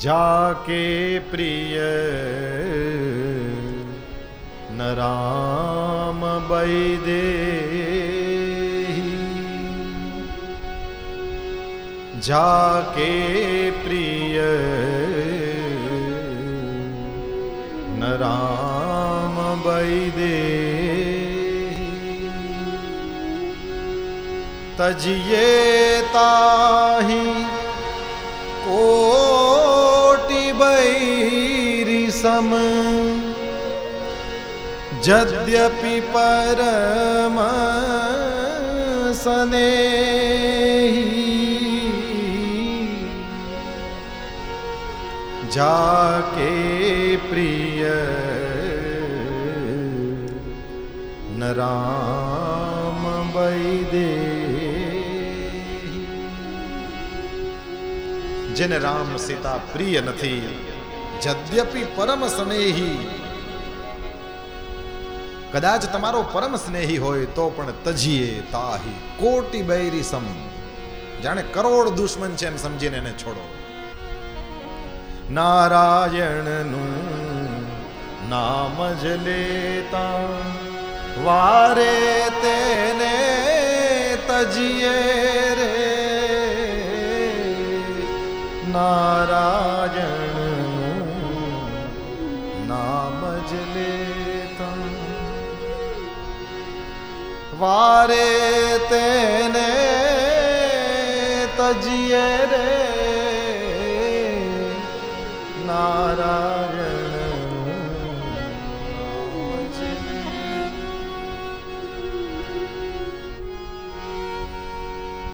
जाके प्रिय न राम बैदे जाके प्रिय न राम बैदे तजिए ताही सम। यद्यपि परम सने जाके प्रिय नराम वैदे जिन राम सीता प्रिय नहीं જદ્યપી પરમ સ્નેહી કદાચ તમારો પરમ સ્નેહી હોય તો પણ તજીએ તાહી કોટી બૈરી સમ જાણે કરોડ દુશ્મન છે એમ સમજીને એને છોડો નારાયણનું નામ જ લેતા વારે તેને તજીએ રે નારાયણ ਵਾਰੇ ਤੇਨੇ ਤਜੀਏ ਰੇ। ਨਾਰਾਇਣ